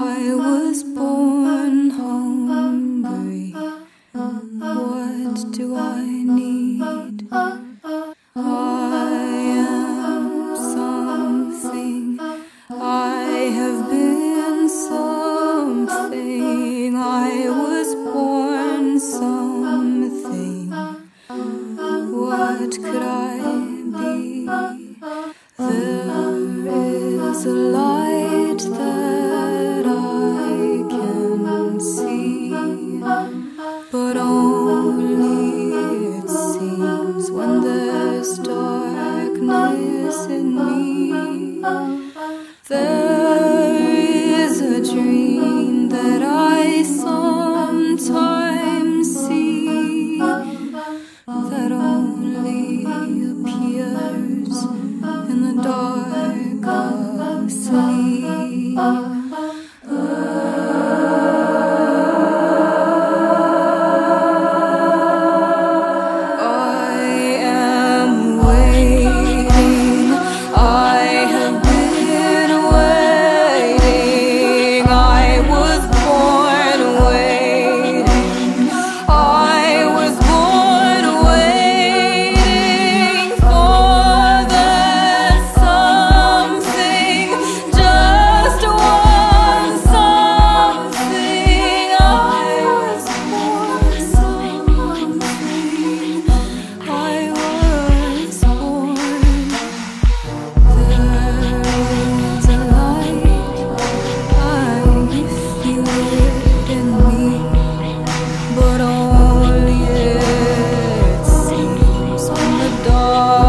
I was born hungry. What do I There is a dream that I sometimes see that only appears in the dark. Oh.